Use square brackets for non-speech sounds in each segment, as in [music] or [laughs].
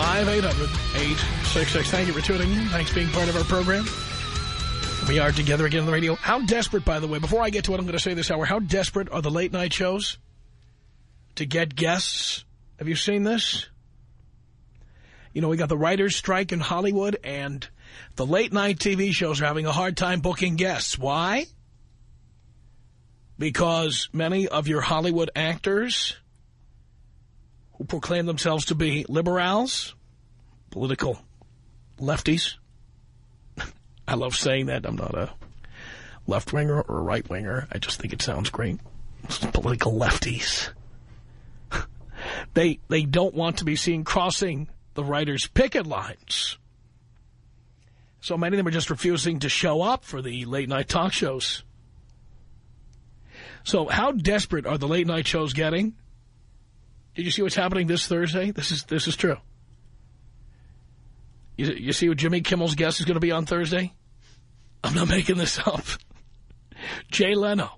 1-800-5800-866. Thank you for tuning in. Thanks for being part of our program. We are together again on the radio. How desperate, by the way, before I get to what I'm going to say this hour, how desperate are the late night shows to get guests? Have you seen this? You know, we got the writer's strike in Hollywood, and the late-night TV shows are having a hard time booking guests. Why? Because many of your Hollywood actors who proclaim themselves to be liberals, political lefties, [laughs] I love saying that. I'm not a left-winger or a right-winger. I just think it sounds great. [laughs] Political lefties. [laughs] they, they don't want to be seen crossing the writers' picket lines. So many of them are just refusing to show up for the late-night talk shows. So how desperate are the late-night shows getting? Did you see what's happening this Thursday? This is this is true. You, you see what Jimmy Kimmel's guest is going to be on Thursday? I'm not making this up. [laughs] Jay Leno.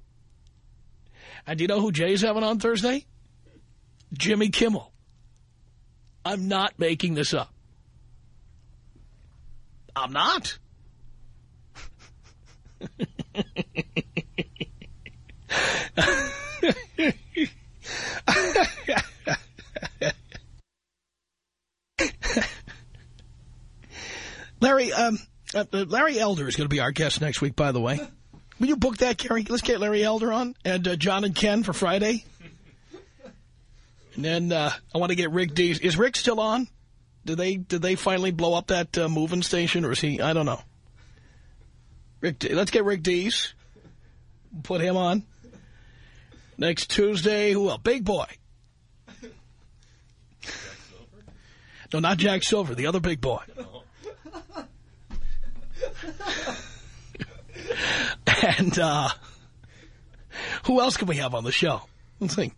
And do you know who Jay's having on Thursday? Jimmy Kimmel. I'm not making this up. I'm not. [laughs] um, uh, Larry Elder is going to be our guest next week, by the way. [laughs] Will you book that, Gary? Let's get Larry Elder on and uh, John and Ken for Friday. And then uh, I want to get Rick Dees. Is Rick still on? Did they did they finally blow up that uh, moving station, or is he? I don't know. Rick, D let's get Rick Dees. Put him on. Next Tuesday, who else? Big Boy. No, not Jack Silver, the other big boy. [laughs] and uh, who else can we have on the show? Let's think.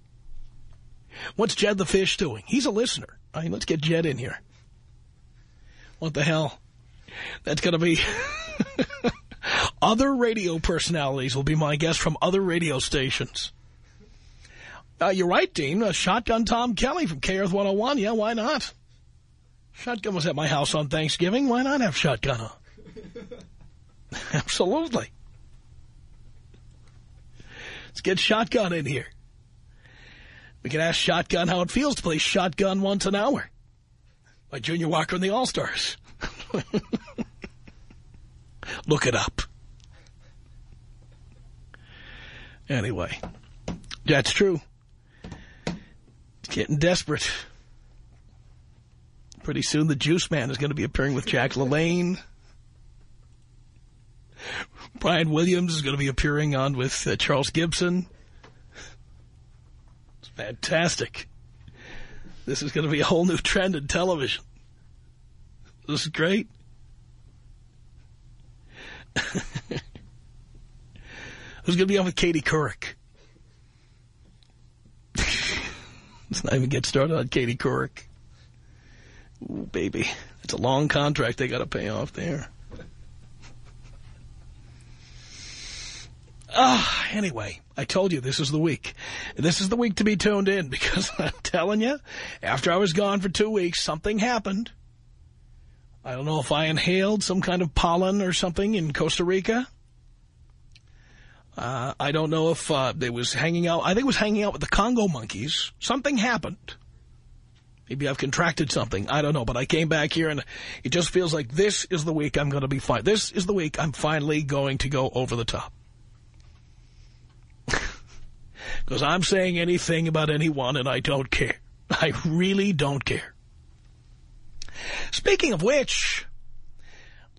What's Jed the Fish doing? He's a listener. I mean, let's get Jed in here. What the hell? That's going to be... [laughs] other radio personalities will be my guests from other radio stations. Uh, you're right, Dean. Uh, Shotgun Tom Kelly from K-Earth 101. Yeah, why not? Shotgun was at my house on Thanksgiving. Why not have Shotgun on? [laughs] Absolutely. Let's get Shotgun in here. We can ask Shotgun how it feels to play Shotgun once an hour by Junior Walker and the All-Stars. [laughs] Look it up. Anyway, that's true. It's getting desperate. Pretty soon the Juice Man is going to be appearing with Jack LaLanne. Brian Williams is going to be appearing on with uh, Charles Gibson. It's fantastic. This is going to be a whole new trend in television. This is great. [laughs] Who's going to be on with Katie Couric? [laughs] Let's not even get started on Katie Couric. Ooh, baby. It's a long contract they got to pay off there. Ah, anyway, I told you this is the week. This is the week to be tuned in because [laughs] I'm telling you, after I was gone for two weeks, something happened. I don't know if I inhaled some kind of pollen or something in Costa Rica. Uh, I don't know if uh, they was hanging out. I think it was hanging out with the Congo monkeys. Something happened. Maybe I've contracted something. I don't know. But I came back here and it just feels like this is the week I'm going to be fine. This is the week I'm finally going to go over the top. Because I'm saying anything about anyone and I don't care. I really don't care. Speaking of which,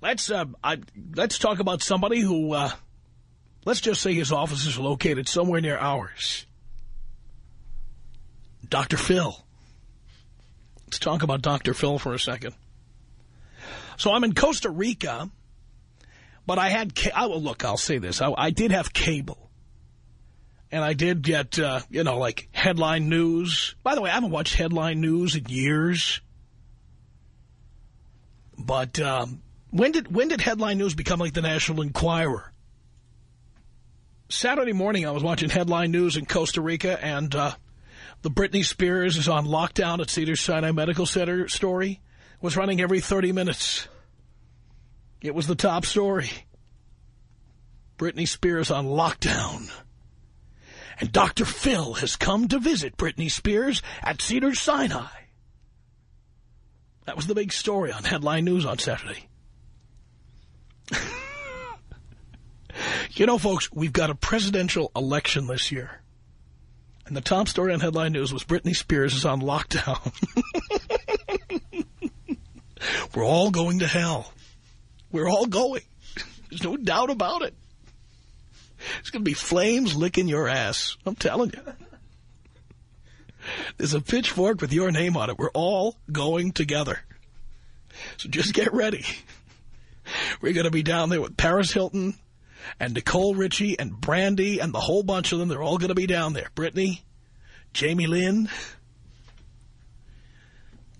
let's uh, I, let's talk about somebody who, uh, let's just say his office is located somewhere near ours. Dr. Phil. Let's talk about Dr. Phil for a second. So I'm in Costa Rica, but I had, I will look, I'll say this. I, I did have cable. And I did get, uh, you know, like headline news. By the way, I haven't watched headline news in years. But um, when did when did headline news become like the National Enquirer? Saturday morning, I was watching headline news in Costa Rica, and uh, the Britney Spears is on lockdown at Cedars-Sinai Medical Center story was running every 30 minutes. It was the top story. Britney Spears on lockdown. And Dr. Phil has come to visit Britney Spears at Cedars-Sinai. That was the big story on Headline News on Saturday. [laughs] you know, folks, we've got a presidential election this year. And the top story on Headline News was Britney Spears is on lockdown. [laughs] We're all going to hell. We're all going. There's no doubt about it. It's going to be flames licking your ass. I'm telling you. There's a pitchfork with your name on it. We're all going together. So just get ready. We're going to be down there with Paris Hilton and Nicole Richie and Brandy and the whole bunch of them. They're all going to be down there. Britney, Jamie Lynn,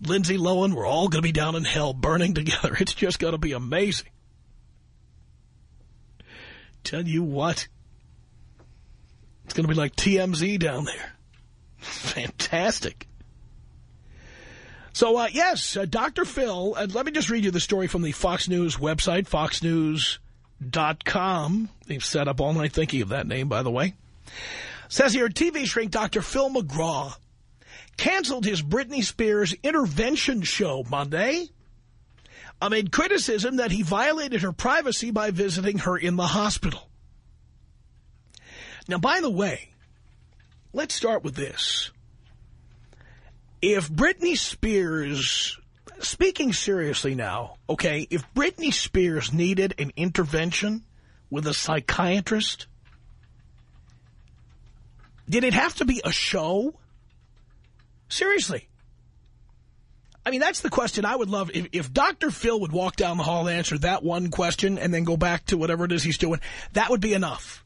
Lindsay Lohan. We're all going to be down in hell burning together. [laughs] It's just going to be amazing. Tell you what. It's going to be like TMZ down there. [laughs] Fantastic. So, uh, yes, uh, Dr. Phil, and let me just read you the story from the Fox News website, foxnews.com. They've set up all night thinking of that name, by the way. Says here, TV shrink Dr. Phil McGraw canceled his Britney Spears intervention show Monday amid criticism that he violated her privacy by visiting her in the hospital. Now, by the way, let's start with this. If Britney Spears, speaking seriously now, okay, if Britney Spears needed an intervention with a psychiatrist, did it have to be a show? Seriously. I mean, that's the question I would love. If, if Dr. Phil would walk down the hall and answer that one question and then go back to whatever it is he's doing, that would be enough.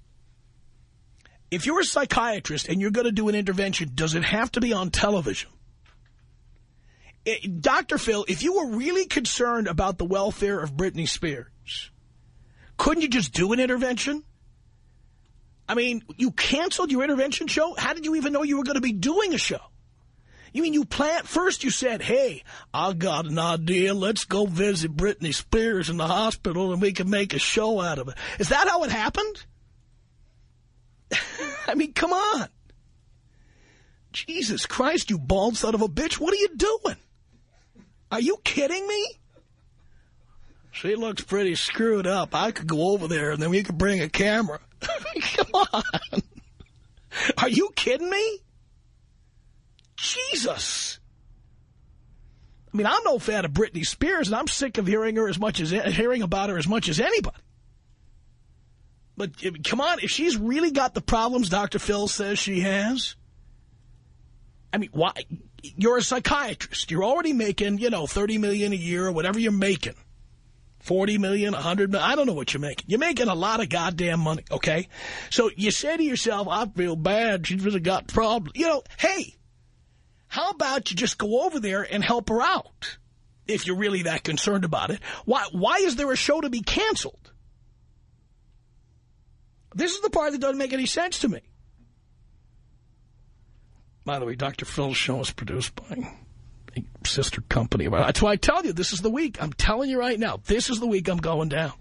If you're a psychiatrist and you're going to do an intervention, does it have to be on television? It, eh, Dr. Phil, if you were really concerned about the welfare of Britney Spears, couldn't you just do an intervention? I mean, you canceled your intervention show? How did you even know you were going to be doing a show? You mean you plant first you said, hey, I got an idea. Let's go visit Britney Spears in the hospital and we can make a show out of it. Is that how it happened? I mean, come on. Jesus Christ, you bald son of a bitch. What are you doing? Are you kidding me? She looks pretty screwed up. I could go over there and then we could bring a camera. [laughs] come on. Are you kidding me? Jesus. I mean, I'm no fan of Britney Spears, and I'm sick of hearing her as much as hearing about her as much as anybody. But come on, if she's really got the problems Dr. Phil says she has, I mean, why? You're a psychiatrist. You're already making, you know, 30 million a year or whatever you're making. $40 million, $100 million, I don't know what you're making. You're making a lot of goddamn money, okay? So you say to yourself, I feel bad. She's really got problems. You know, hey, how about you just go over there and help her out? If you're really that concerned about it. Why, why is there a show to be canceled? This is the part that doesn't make any sense to me. By the way, Dr. Phil's show is produced by a sister company. That's why I tell you, this is the week. I'm telling you right now, this is the week I'm going down.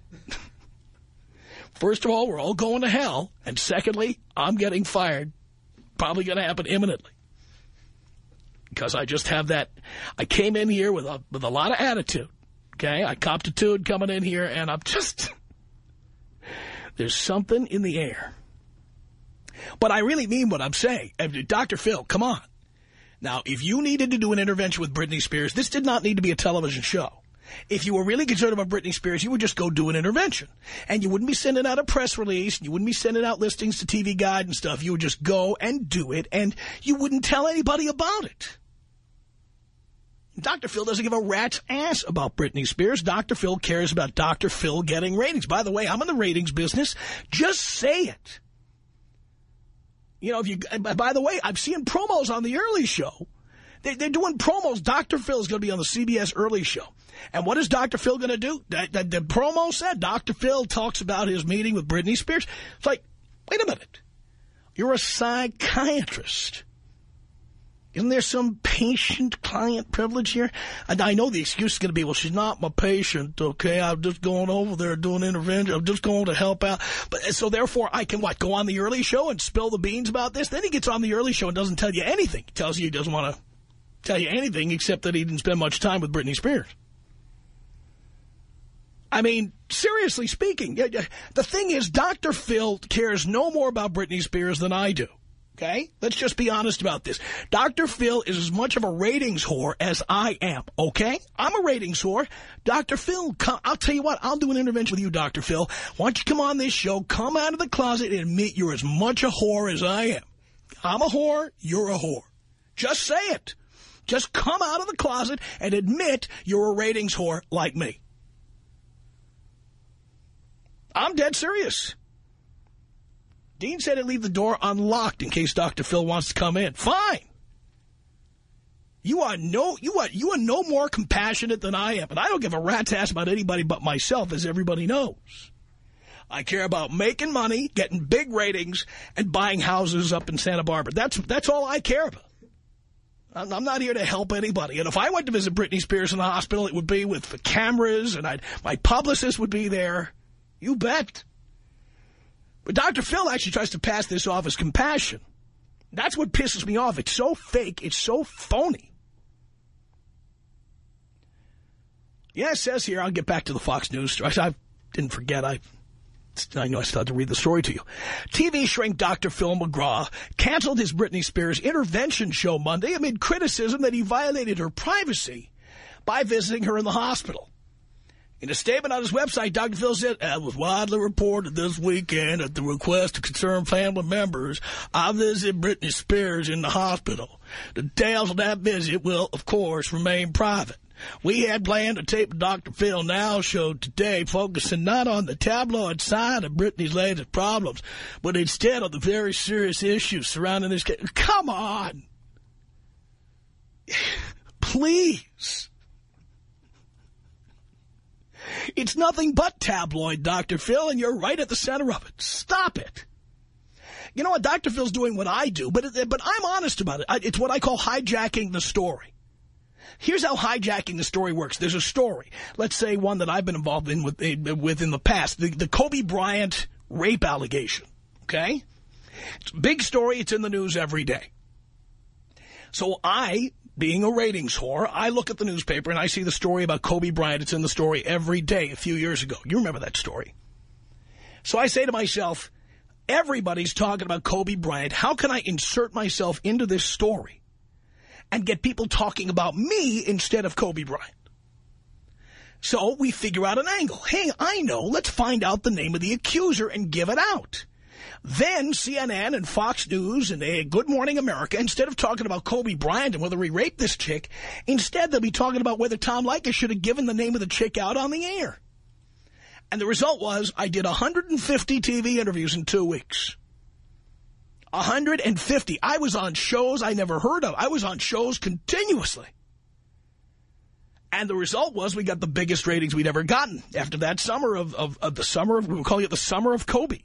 [laughs] First of all, we're all going to hell. And secondly, I'm getting fired. Probably going to happen imminently. because I just have that. I came in here with a, with a lot of attitude. Okay, I copped a tude coming in here, and I'm just... There's something in the air. But I really mean what I'm saying. Dr. Uh, Phil, come on. Now, if you needed to do an intervention with Britney Spears, this did not need to be a television show. If you were really concerned about Britney Spears, you would just go do an intervention. And you wouldn't be sending out a press release. And You wouldn't be sending out listings to TV Guide and stuff. You would just go and do it, and you wouldn't tell anybody about it. Dr. Phil doesn't give a rat's ass about Britney Spears. Dr. Phil cares about Dr. Phil getting ratings. By the way, I'm in the ratings business. Just say it. You know, if you, by the way, I'm seeing promos on the early show. They, are doing promos. Dr. Phil is going to be on the CBS early show. And what is Dr. Phil going to do? The, the promo said Dr. Phil talks about his meeting with Britney Spears. It's like, wait a minute. You're a psychiatrist. Isn't there some patient-client privilege here? And I know the excuse is going to be, well, she's not my patient, okay? I'm just going over there doing intervention. I'm just going to help out. But So therefore, I can, what, go on the early show and spill the beans about this? Then he gets on the early show and doesn't tell you anything. He tells you he doesn't want to tell you anything except that he didn't spend much time with Britney Spears. I mean, seriously speaking, the thing is, Dr. Phil cares no more about Britney Spears than I do. Okay? Let's just be honest about this. Dr. Phil is as much of a ratings whore as I am, okay? I'm a ratings whore. Dr. Phil, come, I'll tell you what, I'll do an intervention with you, Dr. Phil. Why don't you come on this show, come out of the closet and admit you're as much a whore as I am. I'm a whore, you're a whore. Just say it. Just come out of the closet and admit you're a ratings whore like me. I'm dead serious. Dean said to leave the door unlocked in case Dr. Phil wants to come in. Fine. You are no you are you are no more compassionate than I am, and I don't give a rat's ass about anybody but myself, as everybody knows. I care about making money, getting big ratings, and buying houses up in Santa Barbara. That's that's all I care about. I'm not here to help anybody. And if I went to visit Britney Spears in the hospital, it would be with the cameras, and I'd, my publicist would be there. You bet. Dr. Phil actually tries to pass this off as compassion. That's what pisses me off. It's so fake. It's so phony. Yeah, it says here, I'll get back to the Fox News story. I didn't forget. I I know I still have to read the story to you. TV shrink Dr. Phil McGraw canceled his Britney Spears intervention show Monday amid criticism that he violated her privacy by visiting her in the hospital. In a statement on his website, Dr. Phil said, as was widely reported this weekend at the request of concerned family members, I visited Britney Spears in the hospital. The details of that visit will, of course, remain private. We had planned to tape the Dr. Phil Now show today, focusing not on the tabloid side of Britney's latest problems, but instead on the very serious issues surrounding this case. Come on! [sighs] Please! It's nothing but tabloid, Dr. Phil, and you're right at the center of it. Stop it. You know what? Dr. Phil's doing what I do, but but I'm honest about it. It's what I call hijacking the story. Here's how hijacking the story works. There's a story. Let's say one that I've been involved in with, eh, with in the past. The, the Kobe Bryant rape allegation. Okay? It's big story. It's in the news every day. So I being a ratings whore, I look at the newspaper and I see the story about Kobe Bryant. It's in the story every day a few years ago. You remember that story. So I say to myself, everybody's talking about Kobe Bryant. How can I insert myself into this story and get people talking about me instead of Kobe Bryant? So we figure out an angle. Hey, I know. Let's find out the name of the accuser and give it out. Then CNN and Fox News and uh, Good Morning America, instead of talking about Kobe Bryant and whether he raped this chick, instead they'll be talking about whether Tom Leykis should have given the name of the chick out on the air. And the result was I did 150 TV interviews in two weeks. 150. I was on shows I never heard of. I was on shows continuously. And the result was we got the biggest ratings we'd ever gotten after that summer of, of, of the summer of, we were calling it the summer of Kobe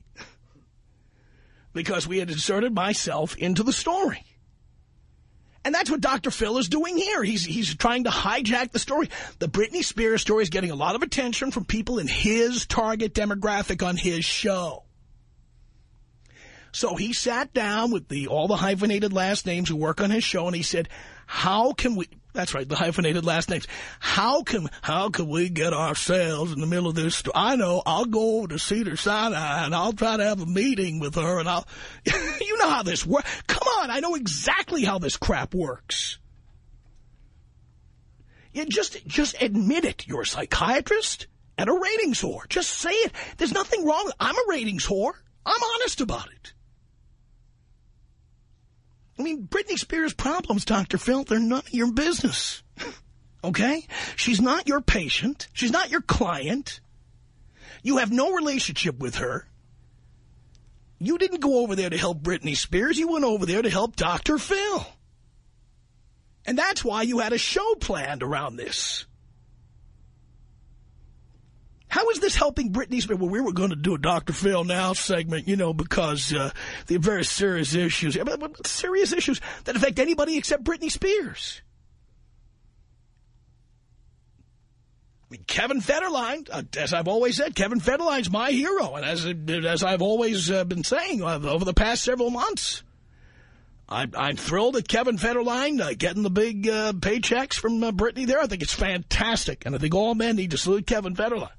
because we had inserted myself into the story. And that's what Dr. Phil is doing here. He's he's trying to hijack the story. The Britney Spears story is getting a lot of attention from people in his target demographic on his show. So he sat down with the all the hyphenated last names who work on his show, and he said, How can we, that's right, the hyphenated last names. How can, how can we get ourselves in the middle of this? I know, I'll go over to Cedar Sinai and I'll try to have a meeting with her and I'll, [laughs] you know how this works. Come on, I know exactly how this crap works. You just, just admit it. You're a psychiatrist and a ratings whore. Just say it. There's nothing wrong. I'm a ratings whore. I'm honest about it. I mean, Britney Spears' problems, Dr. Phil, they're none of your business. [laughs] okay? She's not your patient. She's not your client. You have no relationship with her. You didn't go over there to help Britney Spears. You went over there to help Dr. Phil. And that's why you had a show planned around this. How is this helping Britney Spears? Well, we were going to do a Dr. Phil Now segment, you know, because uh, the very serious issues, serious issues that affect anybody except Britney Spears. I mean, Kevin Federline, uh, as I've always said, Kevin Federline's my hero. And as, as I've always uh, been saying uh, over the past several months, I'm, I'm thrilled at Kevin Federline uh, getting the big uh, paychecks from uh, Britney there. I think it's fantastic. And I think all men need to salute Kevin Federline.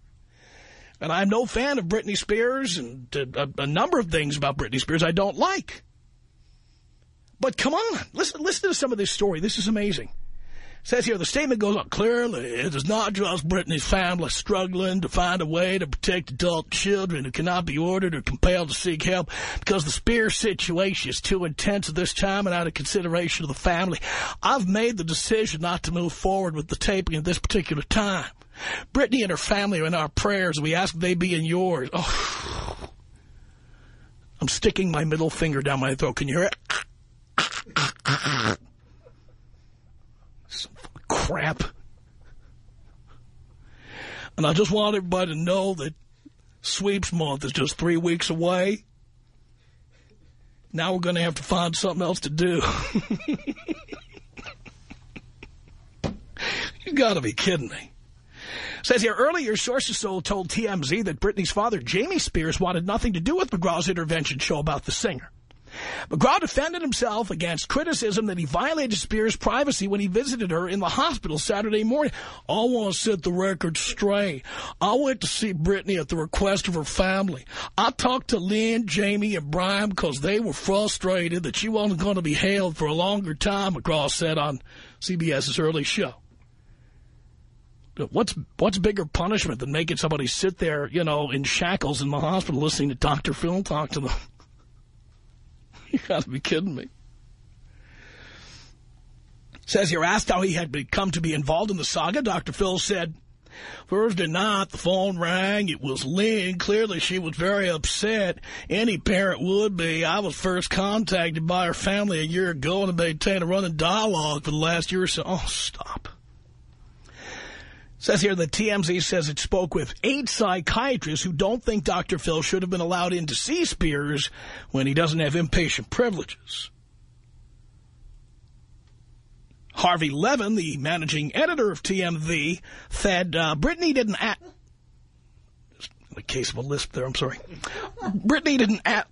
And I'm no fan of Britney Spears and a, a number of things about Britney Spears I don't like. But come on, listen, listen to some of this story. This is amazing. It says here, the statement goes on, clearly it is not just Britney's family struggling to find a way to protect adult children who cannot be ordered or compelled to seek help because the Spears situation is too intense at this time and out of consideration of the family. I've made the decision not to move forward with the taping at this particular time. Britney and her family are in our prayers. We ask they be in yours. Oh. I'm sticking my middle finger down my throat. Can you hear it? Some crap. And I just want everybody to know that sweeps month is just three weeks away. Now we're going to have to find something else to do. [laughs] you got to be kidding me. Says here, earlier, sources told TMZ that Britney's father, Jamie Spears, wanted nothing to do with McGraw's intervention show about the singer. McGraw defended himself against criticism that he violated Spears' privacy when he visited her in the hospital Saturday morning. I want to set the record straight. I went to see Britney at the request of her family. I talked to Lynn, Jamie, and Brian because they were frustrated that she wasn't going to be held for a longer time, McGraw said on CBS's early show. What's what's bigger punishment than making somebody sit there, you know, in shackles in the hospital listening to Dr. Phil talk to them? [laughs] you got to be kidding me. Says here, asked how he had become to be involved in the saga, Dr. Phil said, Thursday night, the phone rang. It was Lynn. Clearly, she was very upset. Any parent would be. I was first contacted by her family a year ago and have maintained a running dialogue for the last year or so. Oh, stop. Says here that TMZ says it spoke with eight psychiatrists who don't think Dr. Phil should have been allowed in to see Spears when he doesn't have inpatient privileges. Harvey Levin, the managing editor of TMZ, said uh, Britney didn't act... The case of a lisp there, I'm sorry. Britney didn't ask...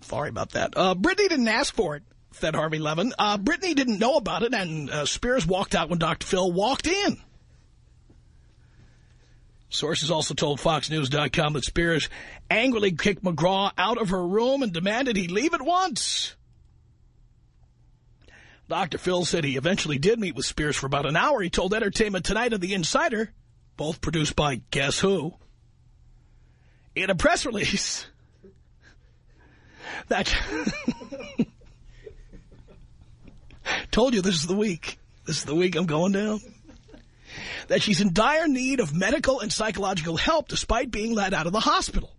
Sorry about that. Uh, Britney didn't ask for it, said Harvey Levin. Uh, Britney didn't know about it, and uh, Spears walked out when Dr. Phil walked in. Sources also told FoxNews.com that Spears angrily kicked McGraw out of her room and demanded he leave at once. Dr. Phil said he eventually did meet with Spears for about an hour. He told Entertainment Tonight and The Insider, both produced by Guess Who, in a press release [laughs] that [laughs] told you this is the week. This is the week I'm going down that she's in dire need of medical and psychological help despite being let out of the hospital.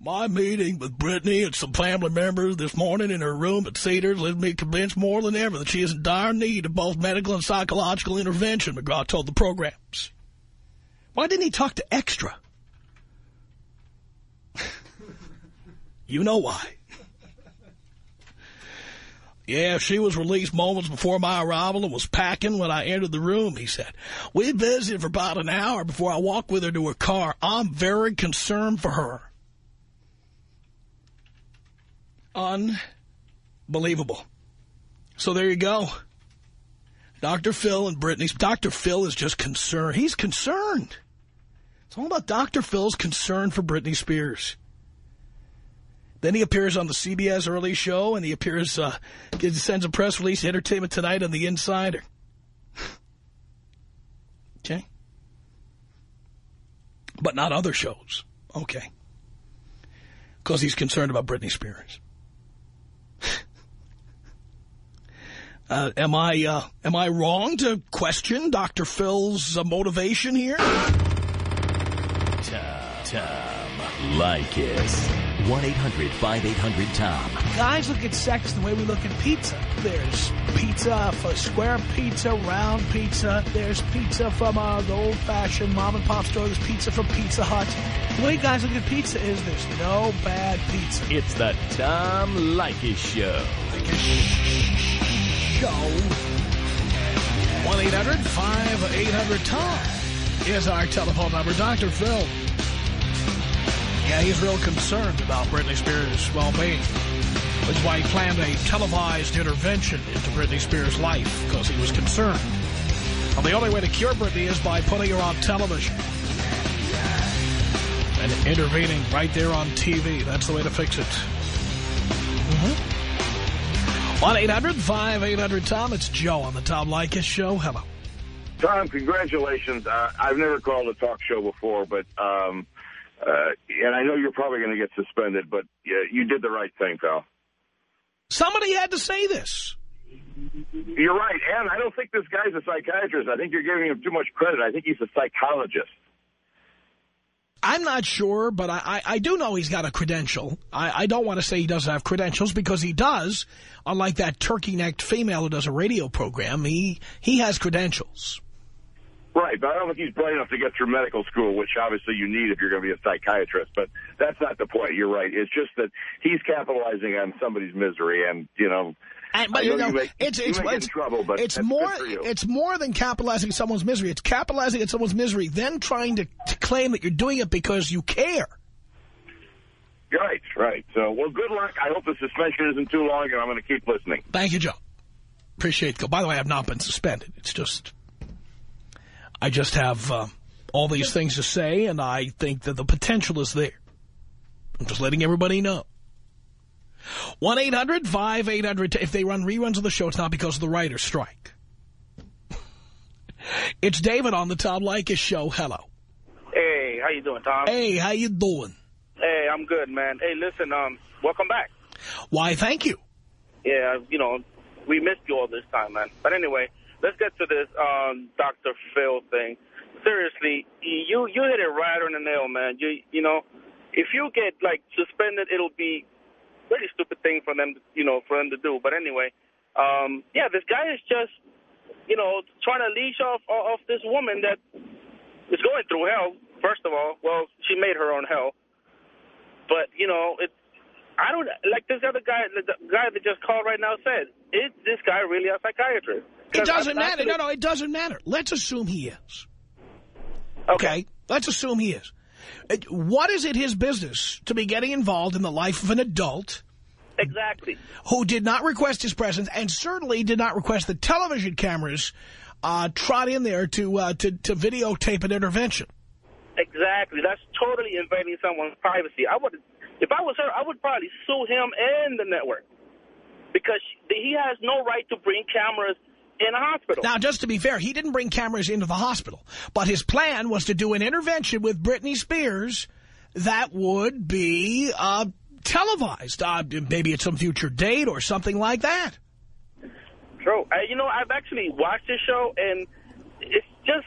My meeting with Britney and some family members this morning in her room at Cedars led me convinced more than ever that she is in dire need of both medical and psychological intervention, McGraw told the programs. Why didn't he talk to Extra? [laughs] you know why. Yeah, she was released moments before my arrival and was packing when I entered the room, he said. We visited for about an hour before I walked with her to her car. I'm very concerned for her. Unbelievable. So there you go. Dr. Phil and Britney. Dr. Phil is just concerned. He's concerned. It's all about Dr. Phil's concern for Britney Spears. Then he appears on the CBS early show, and he appears, uh, sends a press release to Entertainment Tonight on The Insider. [sighs] okay? But not other shows. Okay. Because he's concerned about Britney Spears. [laughs] Uh, am I uh, am I wrong to question Dr. Phil's uh, motivation here? Tom, Tom Leykis. 1-800-5800-TOM. Guys look at sex the way we look at pizza. There's pizza for square pizza, round pizza. There's pizza from uh, the old-fashioned mom-and-pop store. There's pizza from Pizza Hut. The way guys look at pizza is there's no bad pizza. It's the Tom Leykis Show. Show. 1-800-5800-TOM is our telephone number. Dr. Phil. Yeah, he's real concerned about Britney Spears' well-being. Is why he planned a televised intervention into Britney Spears' life, because he was concerned. Well, the only way to cure Britney is by putting her on television. And intervening right there on TV. That's the way to fix it. Mm-hmm. 1-800-5800-TOM. It's Joe on the Tom Leykis Show. Hello. Tom, congratulations. Uh, I've never called a talk show before, but... Um, uh, and I know you're probably going to get suspended, but yeah, you did the right thing, pal. Somebody had to say this. You're right, and I don't think this guy's a psychiatrist. I think you're giving him too much credit. I think he's a psychologist. I'm not sure, but I, I, I do know he's got a credential. I, I don't want to say he doesn't have credentials because he does. Unlike that turkey-necked female who does a radio program, he, he has credentials. Right, but I don't think he's bright enough to get through medical school, which obviously you need if you're going to be a psychiatrist. But that's not the point. You're right. It's just that he's capitalizing on somebody's misery, and you know. And, but know you know, you it's it's it's, trouble, but it's more good for you. it's more than capitalizing someone's misery. It's capitalizing on someone's misery, then trying to, to claim that you're doing it because you care. Right, right. So, well, good luck. I hope the suspension isn't too long, and I'm going to keep listening. Thank you, Joe. Appreciate it. By the way, I've not been suspended. It's just I just have uh, all these things to say, and I think that the potential is there. I'm just letting everybody know. 1-800-5800. If they run reruns of the show, it's not because of the writer's strike. [laughs] It's David on the Tom Leykis show. Hello. Hey, how you doing, Tom? Hey, how you doing? Hey, I'm good, man. Hey, listen, um, welcome back. Why, thank you. Yeah, you know, we missed you all this time, man. But anyway, let's get to this um, Dr. Phil thing. Seriously, you you hit it right on the nail, man. You you know, if you get like suspended, it'll be pretty stupid thing for them, you know, for them to do. But anyway, um, yeah, this guy is just, you know, trying to leash off off this woman that is going through hell. First of all, well, she made her own hell. But you know, it. I don't like this other guy. The guy that just called right now said, "Is this guy really a psychiatrist?" It doesn't matter. No, no, it doesn't matter. Let's assume he is. Okay. Okay? Let's assume he is. What is it his business to be getting involved in the life of an adult Exactly. who did not request his presence and certainly did not request the television cameras uh, trot in there to, uh, to, to videotape an intervention? Exactly. That's totally invading someone's privacy. I would, if I was her, I would probably sue him and the network because he has no right to bring cameras in a hospital. Now, just to be fair, he didn't bring cameras into the hospital, but his plan was to do an intervention with Britney Spears that would be uh, televised, uh, maybe at some future date or something like that. True. Uh, you know, I've actually watched this show, and it's just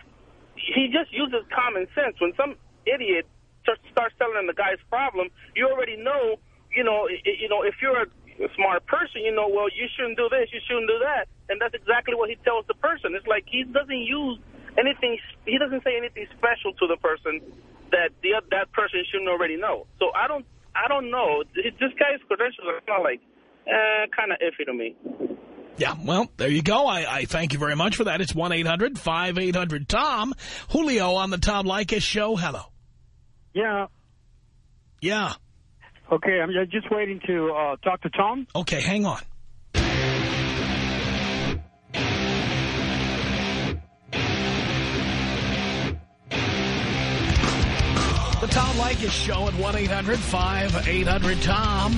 he just uses common sense. When some idiot starts telling him the guy's problem, you already know. You know, you know, if you're a, a smart person, you know, well, you shouldn't do this, you shouldn't do that, and that's exactly what he tells the person. It's like he doesn't use anything. He doesn't say anything special to the person that the oth- that person shouldn't already know. So I don't, I don't know. This guy's credentials are kind of like, eh, kind of iffy to me. Yeah, well, there you go. I, I thank you very much for that. It's 1-800-5800-TOM. Julio on the Tom Leykis show. Hello. Yeah. Yeah. Okay, I'm just waiting to uh, talk to Tom. Okay, hang on. The Tom Leykis Show at 1-800-5800-TOM.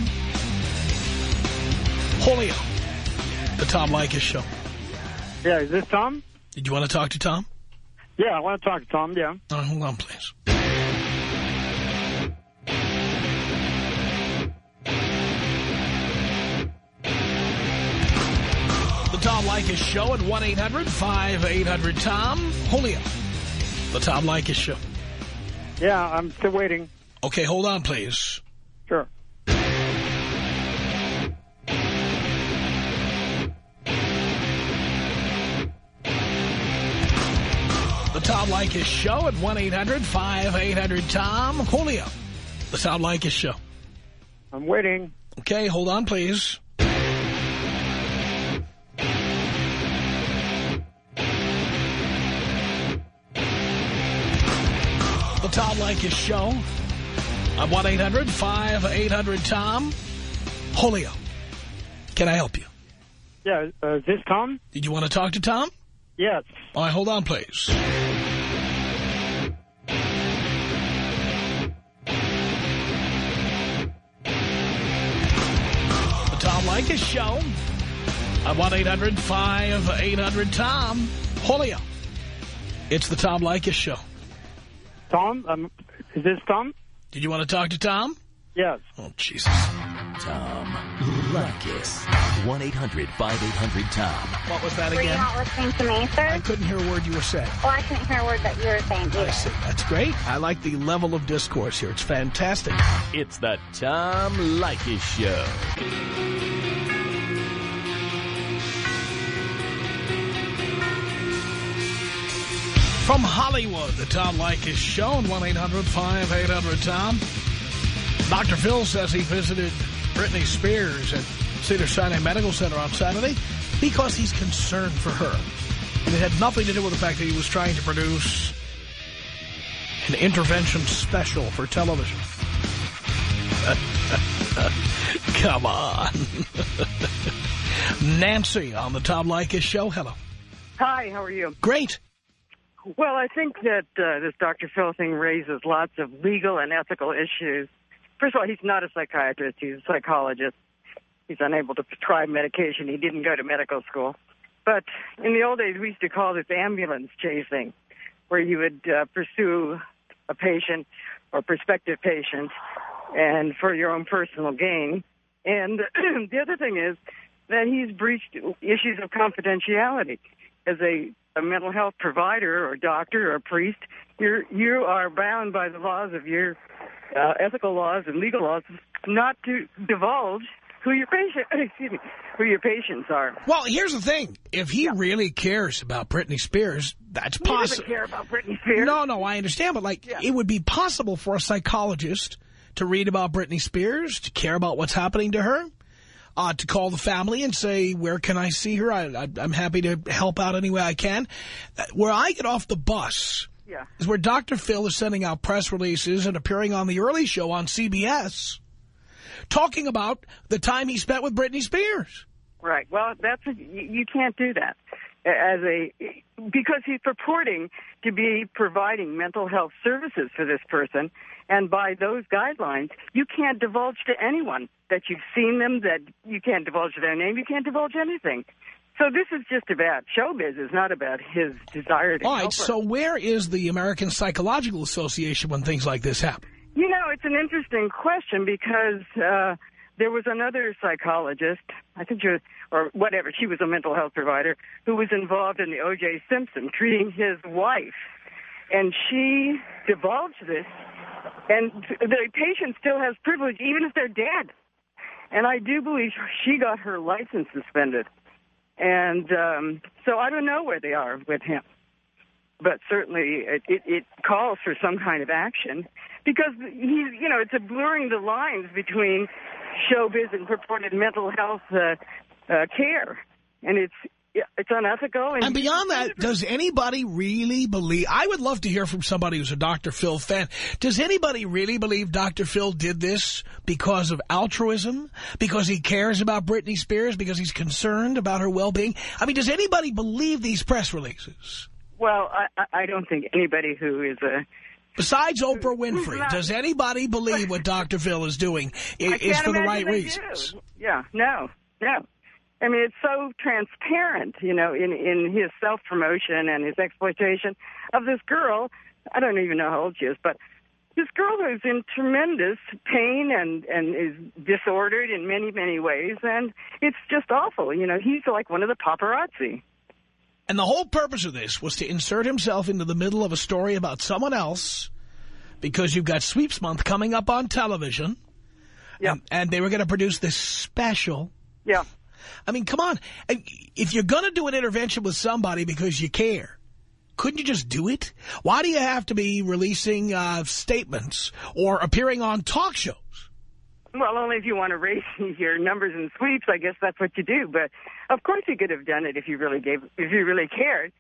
Julio, the Tom Leykis Show. Yeah, is this Tom? Did you want to talk to Tom? Yeah, I want to talk to Tom, yeah. Hold on, please. Tom Leykis Show at 1-800-5800-TOM. Julio, the Tom Leykis Show. Yeah, I'm still waiting. Okay, hold on, please. Sure. The Tom Leykis Show at 1-800-5800-TOM. Julio, the Tom Leykis Show. I'm waiting. Okay, hold on, please. Tom Leykis Show. I'm 1-800-5800-TOM. Julio, can I help you? Yeah, uh, is this Tom? Did you want to talk to Tom? Yes. All right, hold on, please. The Tom Leykis Show. I'm 1-800-5800-TOM. Julio. It's the Tom Leykis Show. Tom? Um, is this Tom? Did you want to talk to Tom? Yes. Oh, Jesus. Tom Leykis. 1-800-5800-TOM. What was that again? Were you again? not listening to me, sir? I couldn't hear a word you were saying. Well, I couldn't hear a word that you were saying I see. That's great. I like the level of discourse here. It's fantastic. It's the Tom Leykis Show. From Hollywood, the Tom Leykis Show on 1-800-5800-TOM. Dr. Phil says he visited Britney Spears at Cedars-Sinai Medical Center on Saturday because he's concerned for her. And it had nothing to do with the fact that he was trying to produce an intervention special for television. [laughs] Come on. [laughs] Nancy on the Tom Leykis Show. Hello. Hi, how are you? Great. Well, I think that uh, this Dr. Phil thing raises lots of legal and ethical issues. First of all, he's not a psychiatrist. He's a psychologist. He's unable to prescribe medication. He didn't go to medical school. But in the old days, we used to call this ambulance chasing, where you would uh, pursue a patient or prospective patient and for your own personal gain. And [clears throat] the other thing is that he's breached issues of confidentiality. As a, a mental health provider or doctor or priest, you're, you are bound by the laws of your uh, ethical laws and legal laws not to divulge who your patient, [laughs] excuse me, who your patients are. Well, here's the thing. If he really cares about Britney Spears, that's He doesn't possible. care about Britney Spears. No, no, I understand. But, like, Yeah. it would be possible for a psychologist to read about Britney Spears, to care about what's happening to her, uh, to call the family and say, where can I see her? I, I, I'm happy to help out any way I can. Uh, Where I get off the bus Yeah. is where Dr. Phil is sending out press releases and appearing on the early show on CBS talking about the time he spent with Britney Spears. Right. Well, that's a, you, you can't do that as a because he's purporting to be providing mental health services for this person, and by those guidelines, you can't divulge to anyone that you've seen them, that you can't divulge their name, you can't divulge anything. So this is just about showbiz. It's not about his desire to All right, so where is the American Psychological Association when things like this happen? You know, it's an interesting question because uh, there was another psychologist, I think she was, or whatever, she was a mental health provider, who was involved in the O.J. Simpson treating his wife. And she divulged this, and the patient still has privilege, even if they're dead. And I do believe she got her license suspended. And um, so I don't know where they are with him but certainly it, it, it calls for some kind of action because he's, you know, it's a blurring the lines between showbiz and purported mental health uh, uh, care, and it's it's unethical. And, And beyond that, does anybody really believe... I would love to hear from somebody who's a Dr. Phil fan. Does anybody really believe Dr. Phil did this because of altruism? Because he cares about Britney Spears? Because he's concerned about her well-being? I mean, does anybody believe these press releases? well, I, I- I don't think anybody who is a Besides Oprah Winfrey, not- does anybody believe what Dr. Phil is doing [laughs] is for the right reasons? do. Yeah, no, no. I mean, it's so transparent, you know, in in his self promotion and his exploitation of this girl. I don't even know how old she is, but this girl who's in tremendous pain and and is disordered in many many ways, and it's just awful. You know, he's like one of the paparazzi. And the whole purpose of this was to insert himself into the middle of a story about someone else because you've got Sweeps Month coming up on television. Yeah. And, and they were going to produce this special. Yeah. I mean, come on. If you're going to do an intervention with somebody because you care, couldn't you just do it? Why do you have to be releasing uh, statements or appearing on talk shows? Well, only if you want to raise [laughs] your numbers and sweeps, I guess that's what you do. But of course, you could have done it if you really gave, if you really cared.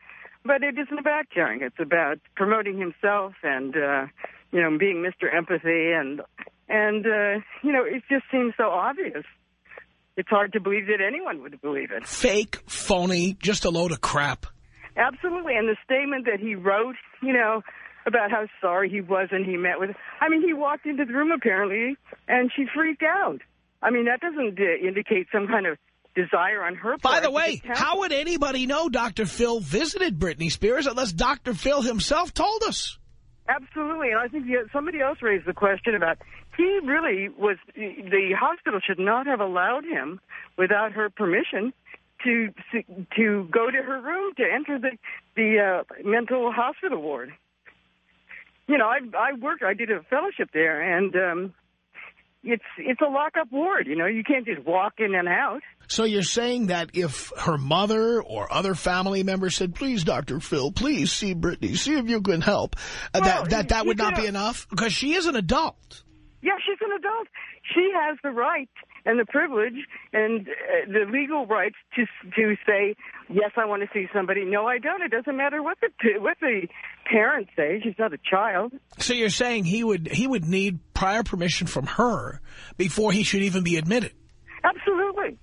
But it isn't about caring. It's about promoting himself and, uh, you know, being Mr. Empathy and, and, uh, you know, it just seems so obvious. It's hard to believe that anyone would believe it. Fake, phony, just a load of crap. Absolutely. And the statement that he wrote, you know, about how sorry he was and he met with, I mean, he walked into the room apparently and she freaked out. I mean, that doesn't indicate some kind of desire on her part. By the way, how would anybody know Dr. Phil visited Britney Spears unless Dr. Phil himself told us? Absolutely, and I think somebody else raised the question about he really was. The hospital should not have allowed him without her permission to to go to her room to enter the the uh, mental hospital ward. You know, I I worked. I did a fellowship there, and um, it's it's a lockup ward. You know, you can't just walk in and out. So you're saying that if her mother or other family members said, please, Dr. Phil, please see Britney, see if you can help, uh, Well, that, that, that would not be enough? Because she is an adult. Yeah, she's an adult. She has the right and the privilege and uh, the legal rights to to say, yes, I want to see somebody. No, I don't. It doesn't matter what the what the parents say. She's not a child. So you're saying he would he would need prior permission from her before he should even be admitted? Absolutely.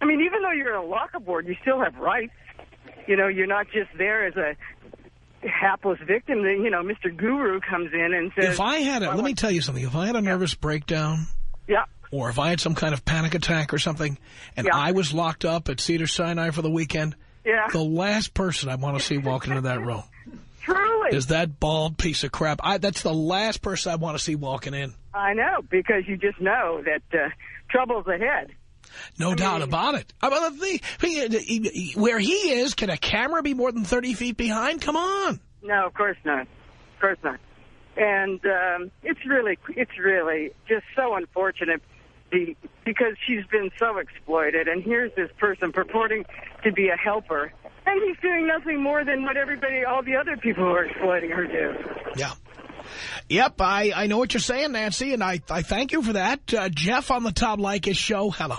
I mean, even though you're in a locker ward, you still have rights. You know, you're not just there as a hapless victim. That, you know, Mr. Guru comes in and says, If I had a, let me tell you something, if I had a nervous breakdown yeah, or if I had some kind of panic attack or something and Yeah. I was locked up at Cedar Sinai for the weekend, yeah, the last person I want to see walk into that room [laughs] truly. is that bald piece of crap. I, that's the last person I want to see walking in. I know because you just know that uh, trouble's ahead. No doubt about it. I mean, the, he- he- where he is, can a camera be more than 30 feet behind? Come on. No, of course not. Of course not. And um, it's really, it's really just so unfortunate be, because she's been so exploited. And here's this person purporting to be a helper, and he's doing nothing more than what everybody, all the other people who are exploiting her do. Yeah. Yep, I, I know what you're saying, Nancy, and I, I thank you for that. Uh, Jeff on the Tom Leykis show. Hello.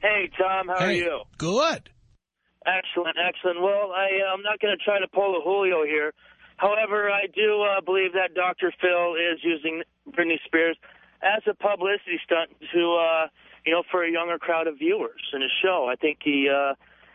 Hey, Tom, how are you? Good. Excellent, excellent. Well, I, uh, I'm not going to try to pull a Julio here. However, I do uh, believe that Dr. Phil is using Britney Spears as a publicity stunt to, uh, you know, for a younger crowd of viewers in his show. I think he, uh,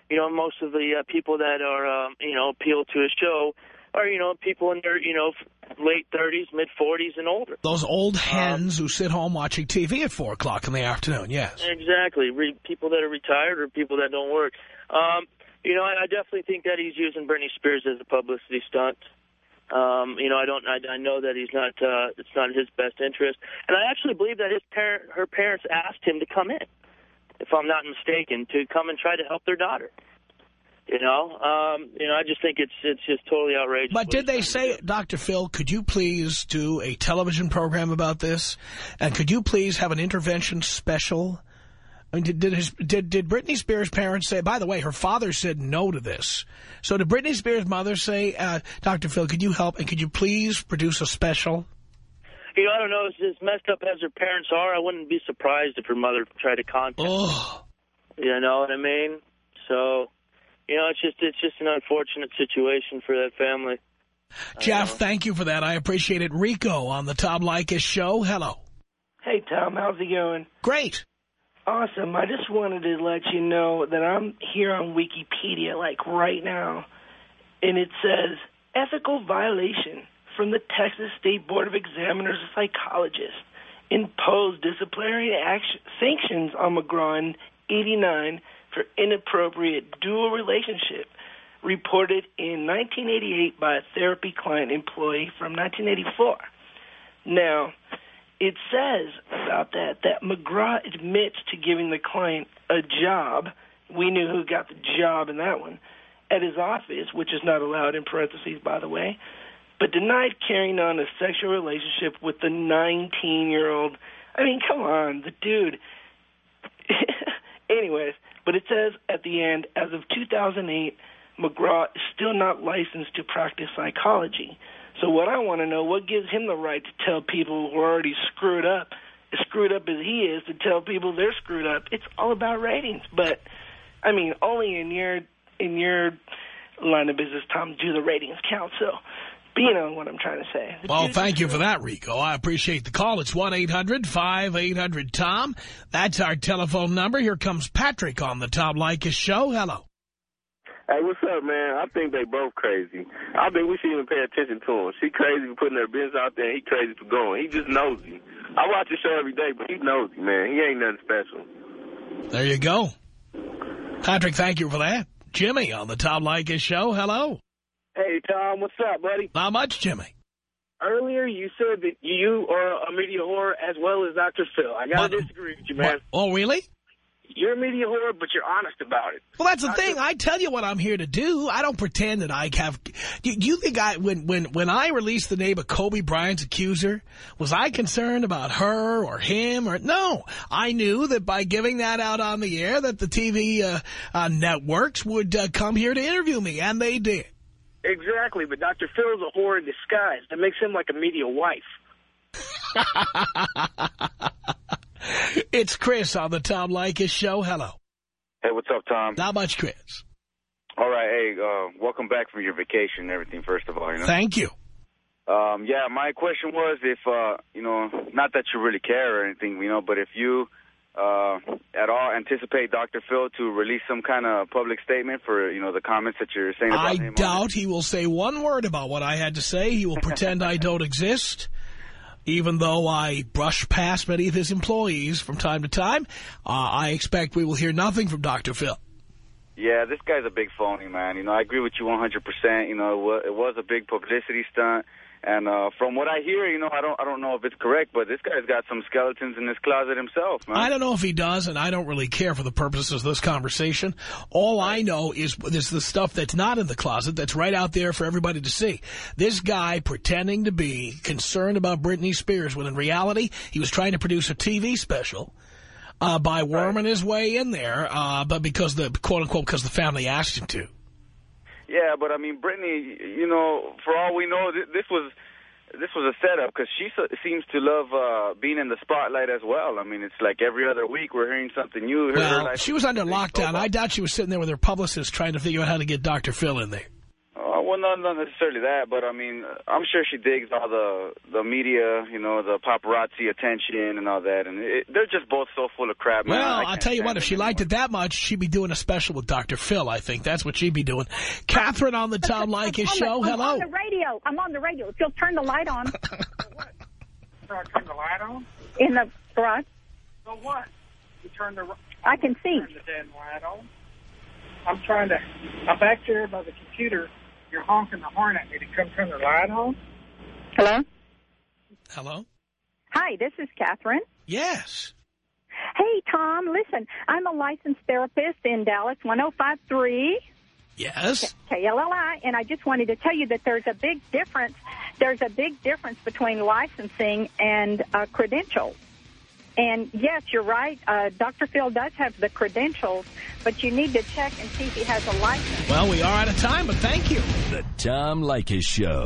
you know, most of the uh, people that are, um, you know, appeal to his show are, you know, people in their, you know, late 30s, mid 40s, and older. Those old hens who sit home watching TV at 4 o'clock in the afternoon, yes. Exactly. Re- people that are retired or people that don't work. Um, you know, I, I definitely think that he's using Britney Spears as a publicity stunt. Um, you know, I don't. I, I know that he's not. Uh, it's not in his best interest, and I actually believe that his parent, her parents, asked him to come in, if I'm not mistaken, to come and try to help their daughter. You know, um, you know, I just think it's it's just totally outrageous. But did they say, do. Dr. Phil, could you please do a television program about this? And could you please have an intervention special? I mean, did, did, his, did, did Britney Spears' parents say, by the way, her father said no to this. So did Britney Spears' mother say, uh, Dr. Phil, could you help and could you please produce a special? You know, I don't know. As, as messed up as her parents are, I wouldn't be surprised if her mother tried to contact. Oh, You know what I mean? So, you know, it's just it's just an unfortunate situation for that family. Jeff, thank you for that. I appreciate it. Rico on the Tom Leykis show. Hello. Hey, Tom, how's it going? Great. Awesome. I just wanted to let you know that I'm here on Wikipedia, like right now, and it says ethical violation. from the Texas State Board of Examiners, of Psychologists imposed disciplinary action, sanctions on McGraw in 89 for inappropriate dual relationship reported in 1988 by a therapy client employee from 1984. Now, it says about that that McGraw admits to giving the client a job. We knew who got the job in that one at his office, which is not allowed in parentheses, by the way, but denied carrying on a sexual relationship with the 19-year-old. I mean, come on, the dude. [laughs] Anyways, but it says at the end, as of 2008, McGraw is still not licensed to practice psychology. So what I want to know, what gives him the right to tell people who are already screwed up, as screwed up as he is, to tell people they're screwed up? It's all about ratings. But, I mean, only in your in your line of business, Tom, do the ratings count. So, but you know what I'm trying to say. Well, dude- thank you for that, Rico. I appreciate the call. It's 1-800-5800-TOM. That's our telephone number. Here comes Patrick on the Tom Leykis Show. Hello. Hey, what's up, man? I think they both crazy. I think we should even pay attention to him. She crazy for putting her business out there, and he crazy for going. He just nosy. I watch the show every day, but he's nosy, man. He ain't nothing special. There you go. Patrick, thank you for that. Jimmy on the Tom Leykis Show. Hello. Hey, Tom, what's up, buddy? Not much, Jimmy. Earlier, you said that you are a media whore as well as Dr. Phil. I got to disagree with you, man. What? Oh, really? You're a media whore, but you're honest about it. Well, that's the thing. I tell you what I'm here to do. I don't pretend that I have. Do do you think I, when when when I released the name of Kobe Bryant's accuser, was I concerned about her or him or no? I knew that by giving that out on the air, that the TV uh, uh, networks would uh, come here to interview me, and they did. Exactly, but Dr. Phil's a whore in disguise. That makes him like a media wife. [laughs] It's Chris on the Tom Leykis Show. Hello. Hey, what's up, Tom? Not much, Chris. All right, hey, uh, welcome back from your vacation and everything, first of all. You know? Thank you. Um, yeah, my question was if, uh, you know, not that you really care or anything, you know, but if you uh, at all anticipate Dr. Phil to release some kind of public statement for, you know, the comments that you're saying about I doubt he will say one word about what I had to say. He will pretend I don't exist. Even though I brush past many of his employees from time to time, uh, I expect we will hear nothing from Dr. Phil. Yeah, this guy's a big phony, man. You know, I agree with you 100%. You know, it was, it was a big publicity stunt. And uh, from what I hear, you know, I don't I don't know if it's correct, but this guy's got some skeletons in his closet himself, man. I don't know if he does, and I don't really care for the purposes of this conversation. All I know is this the stuff that's not in the closet that's right out there for everybody to see. This guy pretending to be concerned about Britney Spears when in reality he was trying to produce a TV special uh, by worming his way in there, uh, but because the quote-unquote because the family asked him to. Yeah, but I mean, Britney, you know, for all we know, th this was this was a setup because she so, seems to love uh, being in the spotlight as well. I mean, it's like every other week we're hearing something new. Well, she was under lockdown. I doubt she was sitting there with her publicist trying to figure out how to get Dr. Phil in there. Well, not, not necessarily that, but I mean, I'm sure she digs all the the media, you know, the paparazzi attention and all that, and it, they're just both so full of crap. man. Well, I I'll tell you what, if them she liked it that much, she'd be doing a special with Dr. Phil, I think. That's what she'd be doing. Catherine on the Tom Leykis I'm show. on the- Hello. I'm on the radio. I'm on the radio. If you'll turn the light on. [laughs] turn the light on? In the garage. So what? You turn the I can see. turn the damn light on. I'm trying to. I'm back here by the computer. You're honking the horn at me to come turn the light on. Hello? Hello? Hi, this is Catherine. Yes. Hey, Tom, listen, I'm a licensed therapist in Dallas 1053. Yes. KLLI, and I just wanted to tell you that there's a big difference. There's a big difference between licensing and uh, credentials. And yes, you're right. Uh, Dr. Phil does have the credentials, but you need to check and see if he has a license. Well, we are out of time, but thank you. The Tom Leykis Show.